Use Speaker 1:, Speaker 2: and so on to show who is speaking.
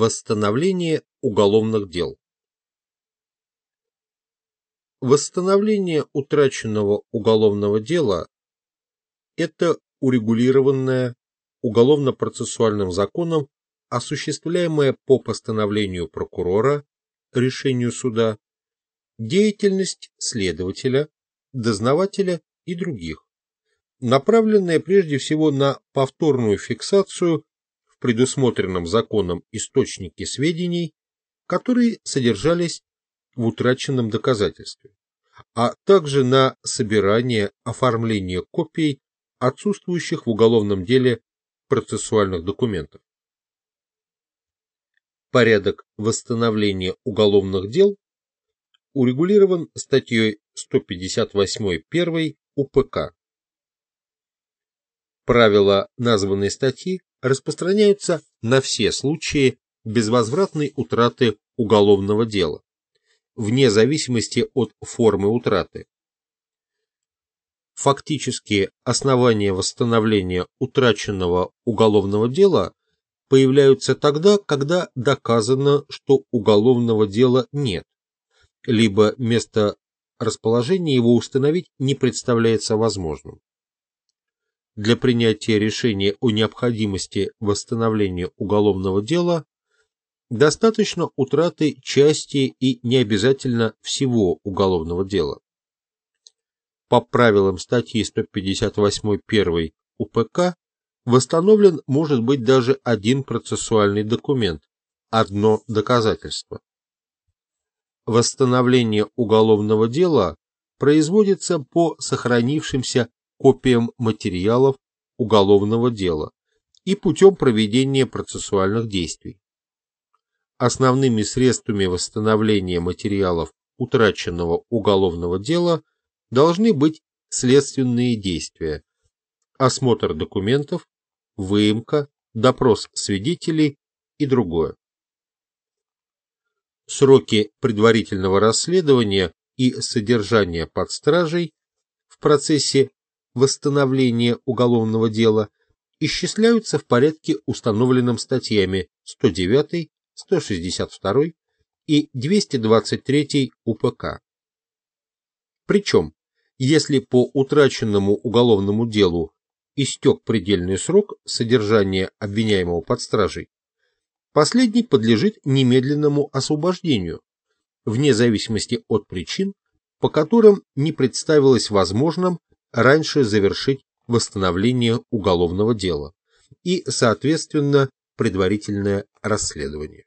Speaker 1: Восстановление уголовных дел. Восстановление утраченного уголовного дела – это урегулированное уголовно-процессуальным законом, осуществляемое по постановлению прокурора, решению суда, деятельность следователя, дознавателя и других, направленная прежде всего на повторную фиксацию в предусмотренном законом источнике сведений, которые содержались в утраченном доказательстве, а также на собирание, оформление копий отсутствующих в уголовном деле процессуальных документов. Порядок восстановления уголовных дел урегулирован статьей 158.1 УПК. Правила названной статьи распространяются на все случаи безвозвратной утраты уголовного дела, вне зависимости от формы утраты. Фактические основания восстановления утраченного уголовного дела появляются тогда, когда доказано, что уголовного дела нет, либо место расположения его установить не представляется возможным. Для принятия решения о необходимости восстановления уголовного дела достаточно утраты части и не обязательно всего уголовного дела. По правилам статьи 158.1 УПК восстановлен может быть даже один процессуальный документ, одно доказательство. Восстановление уголовного дела производится по сохранившимся копиям материалов уголовного дела и путем проведения процессуальных действий. Основными средствами восстановления материалов утраченного уголовного дела должны быть следственные действия, осмотр документов, выемка, допрос свидетелей и другое. Сроки предварительного расследования и содержания под стражей в процессе восстановления уголовного дела исчисляются в порядке, установленном статьями 109, 162 и 223 УПК. Причем, если по утраченному уголовному делу истек предельный срок содержания обвиняемого под стражей, последний подлежит немедленному освобождению, вне зависимости от причин, по которым не представилось возможным раньше завершить восстановление уголовного дела и, соответственно, предварительное расследование.